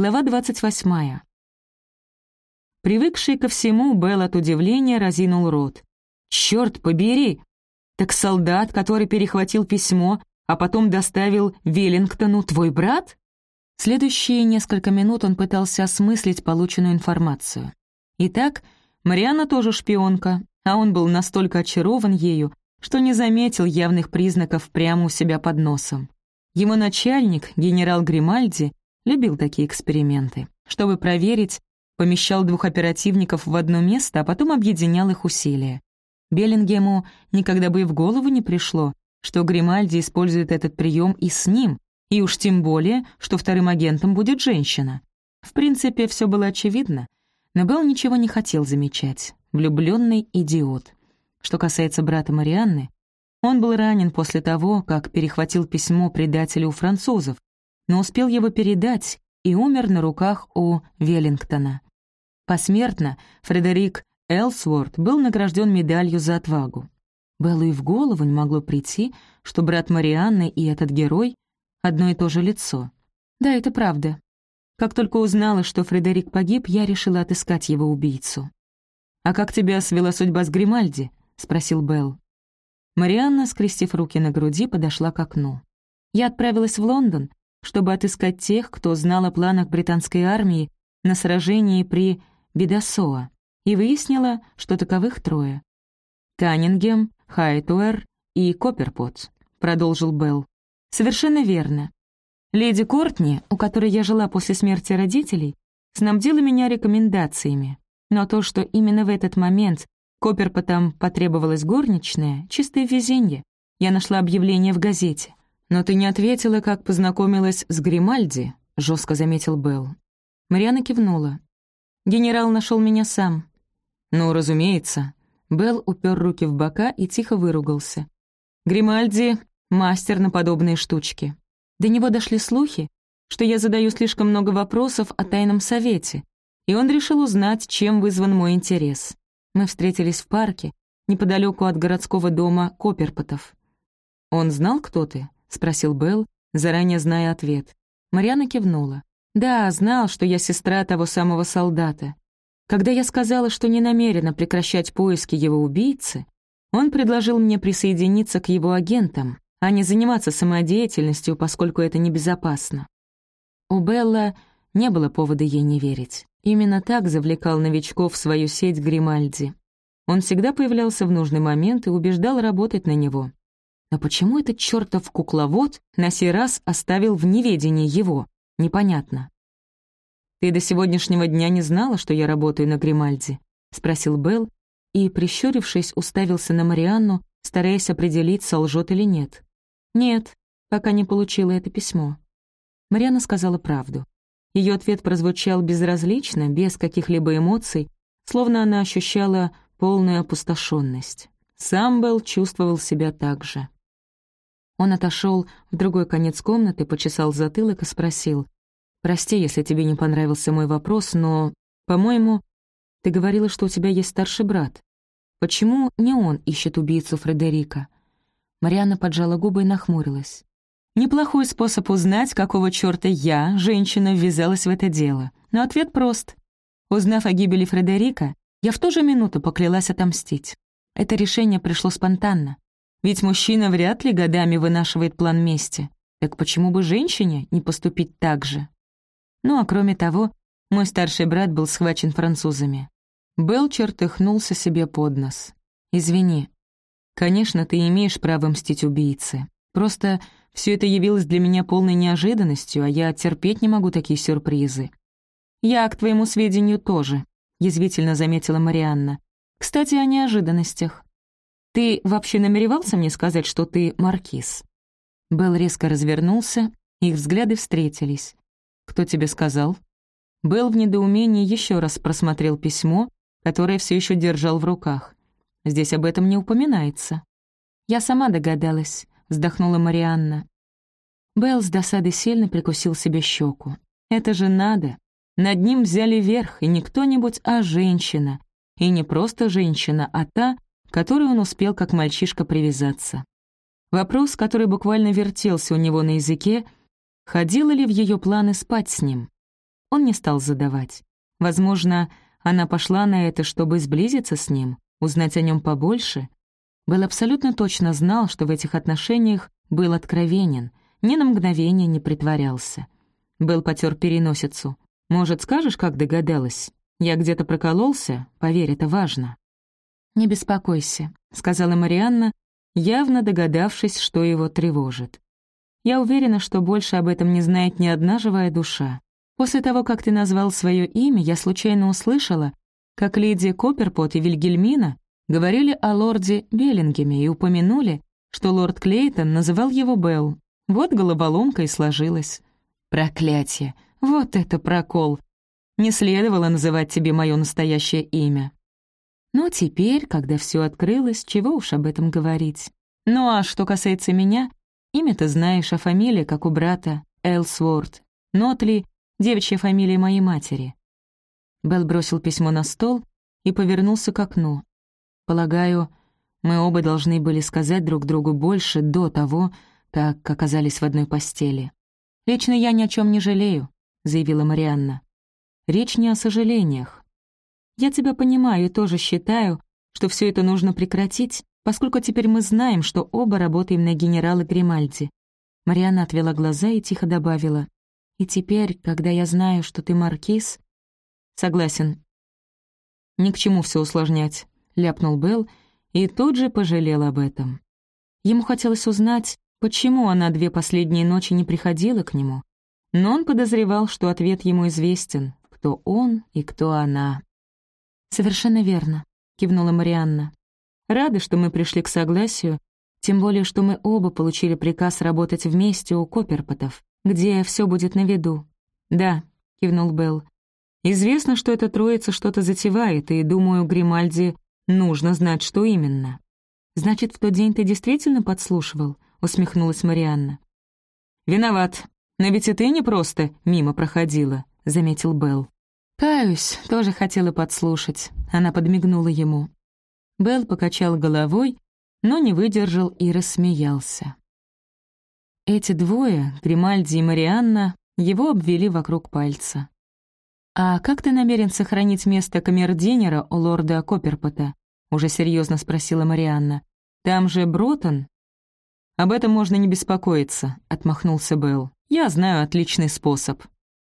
Глава 28. Привыкший ко всему, Белл от удивления разинул рот. «Чёрт побери! Так солдат, который перехватил письмо, а потом доставил Веллингтону, твой брат?» Следующие несколько минут он пытался осмыслить полученную информацию. Итак, Марианна тоже шпионка, а он был настолько очарован ею, что не заметил явных признаков прямо у себя под носом. Его начальник, генерал Гримальди, Любил такие эксперименты. Чтобы проверить, помещал двух оперативников в одно место, а потом объединял их усилия. Беллингему никогда бы и в голову не пришло, что Гримальди использует этот прием и с ним, и уж тем более, что вторым агентом будет женщина. В принципе, все было очевидно, но Белл ничего не хотел замечать. Влюбленный идиот. Что касается брата Марианны, он был ранен после того, как перехватил письмо предателю у французов, но успел его передать и умер на руках у Веллингтона. Посмертно Фредерик Элсворт был награжден медалью за отвагу. Беллу и в голову не могло прийти, что брат Марианны и этот герой — одно и то же лицо. Да, это правда. Как только узнала, что Фредерик погиб, я решила отыскать его убийцу. «А как тебя свела судьба с Гримальди?» — спросил Белл. Марианна, скрестив руки на груди, подошла к окну. «Я отправилась в Лондон, чтобы отыскать тех, кто знал о планах британской армии на сражении при Бедосоа, и выяснила, что таковых трое. «Каннингем, Хайтуэр и Копперпот», — продолжил Белл. «Совершенно верно. Леди Кортни, у которой я жила после смерти родителей, снабдила меня рекомендациями, но то, что именно в этот момент Копперпотам потребовалась горничная, чистое везенье. Я нашла объявление в газете. «Но ты не ответила, как познакомилась с Гримальди», — жестко заметил Белл. Мариана кивнула. «Генерал нашел меня сам». «Ну, разумеется». Белл упер руки в бока и тихо выругался. «Гримальди — мастер на подобные штучки. До него дошли слухи, что я задаю слишком много вопросов о тайном совете, и он решил узнать, чем вызван мой интерес. Мы встретились в парке, неподалеку от городского дома Копперпотов. «Он знал, кто ты?» — спросил Белл, заранее зная ответ. Марьяна кивнула. «Да, знал, что я сестра того самого солдата. Когда я сказала, что не намерена прекращать поиски его убийцы, он предложил мне присоединиться к его агентам, а не заниматься самодеятельностью, поскольку это небезопасно. У Белла не было повода ей не верить. Именно так завлекал новичков в свою сеть Гримальди. Он всегда появлялся в нужный момент и убеждал работать на него. Но почему этот чертов кукловод на сей раз оставил в неведении его? Непонятно. «Ты до сегодняшнего дня не знала, что я работаю на Гримальде?» — спросил Белл и, прищурившись, уставился на Марианну, стараясь определить, солжет или нет. «Нет, пока не получила это письмо». Марианна сказала правду. Ее ответ прозвучал безразлично, без каких-либо эмоций, словно она ощущала полную опустошенность. Сам Белл чувствовал себя так же. Он отошел в другой конец комнаты, почесал затылок и спросил. «Прости, если тебе не понравился мой вопрос, но, по-моему, ты говорила, что у тебя есть старший брат. Почему не он ищет убийцу Фредерика?» Марианна поджала губы и нахмурилась. «Неплохой способ узнать, какого чёрта я, женщина, ввязалась в это дело. Но ответ прост. Узнав о гибели Фредерика, я в ту же минуту поклялась отомстить. Это решение пришло спонтанно. Ведь мужчина вряд ли годами вынашивает план мести. Так почему бы женщине не поступить так же? Ну а кроме того, мой старший брат был схвачен французами. Белл чертыхнулся себе под нос. «Извини. Конечно, ты имеешь право мстить убийце. Просто все это явилось для меня полной неожиданностью, а я терпеть не могу такие сюрпризы». «Я, к твоему сведению, тоже», — язвительно заметила Марианна. «Кстати, о неожиданностях. «Ты вообще намеревался мне сказать, что ты маркиз?» Белл резко развернулся, их взгляды встретились. «Кто тебе сказал?» Белл в недоумении еще раз просмотрел письмо, которое все еще держал в руках. Здесь об этом не упоминается. «Я сама догадалась», — вздохнула Марианна. Белл с досадой сильно прикусил себе щеку. «Это же надо! Над ним взяли верх, и не кто-нибудь, а женщина. И не просто женщина, а та, которой он успел как мальчишка привязаться. Вопрос, который буквально вертелся у него на языке, ходила ли в ее планы спать с ним. он не стал задавать. Возможно, она пошла на это, чтобы сблизиться с ним, узнать о нем побольше. Был абсолютно точно знал, что в этих отношениях был откровенен, ни на мгновение не притворялся. Был потер переносицу. «Может, скажешь, как догадалась? Я где-то прокололся? Поверь, это важно». «Не беспокойся», — сказала Марианна, явно догадавшись, что его тревожит. «Я уверена, что больше об этом не знает ни одна живая душа. После того, как ты назвал свое имя, я случайно услышала, как леди Копперпот и Вильгельмина говорили о лорде Беллингеме и упомянули, что лорд Клейтон называл его Белл. Вот головоломка и сложилась. Проклятие! Вот это прокол! Не следовало называть тебе мое настоящее имя. Но теперь, когда все открылось, чего уж об этом говорить. Ну а что касается меня, имя ты знаешь, а фамилия, как у брата, Элсворт. Нотли — девичья фамилия моей матери. Белл бросил письмо на стол и повернулся к окну. Полагаю, мы оба должны были сказать друг другу больше до того, как оказались в одной постели. «Лично я ни о чем не жалею», — заявила Марианна. «Речь не о сожалениях. Я тебя понимаю и тоже считаю, что все это нужно прекратить, поскольку теперь мы знаем, что оба работаем на генерала Гримальди». Мариана отвела глаза и тихо добавила. «И теперь, когда я знаю, что ты маркиз...» «Согласен». «Ни к чему все усложнять», — ляпнул Белл и тут же пожалел об этом. Ему хотелось узнать, почему она две последние ночи не приходила к нему, но он подозревал, что ответ ему известен, кто он и кто она. «Совершенно верно», — кивнула Марианна. «Рады, что мы пришли к согласию, тем более, что мы оба получили приказ работать вместе у Копперпотов, где все будет на виду». «Да», — кивнул Белл. «Известно, что эта троица что-то затевает, и, думаю, Гримальди нужно знать, что именно». «Значит, в тот день ты действительно подслушивал?» — усмехнулась Марианна. «Виноват. Но ведь и ты не просто мимо проходила», — заметил Белл. «Каюсь, тоже хотела подслушать». Она подмигнула ему. Белл покачал головой, но не выдержал и рассмеялся. Эти двое, Гримальди и Марианна, его обвели вокруг пальца. «А как ты намерен сохранить место камердинера у лорда Копперпота?» — уже серьезно спросила Марианна. «Там же Бротон?» «Об этом можно не беспокоиться», — отмахнулся Белл. «Я знаю отличный способ».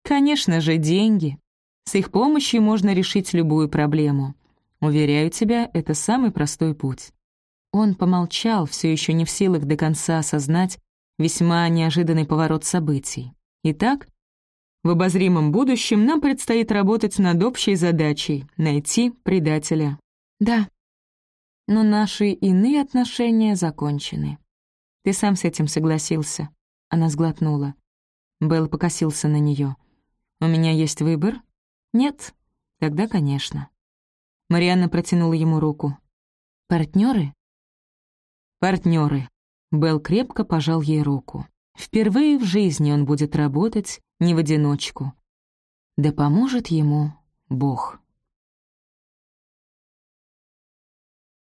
«Конечно же, деньги», с их помощью можно решить любую проблему. Уверяю тебя, это самый простой путь». Он помолчал, все еще не в силах до конца осознать весьма неожиданный поворот событий. Итак, в обозримом будущем нам предстоит работать над общей задачей — найти предателя. Да, но наши иные отношения закончены. Ты сам с этим согласился. Она сглотнула. Белл покосился на нее. «У меня есть выбор?» «Нет? Тогда, конечно». Марианна протянула ему руку. «Партнёры?» «Партнёры». Белл крепко пожал ей руку. Впервые в жизни он будет работать не в одиночку. Да поможет ему Бог.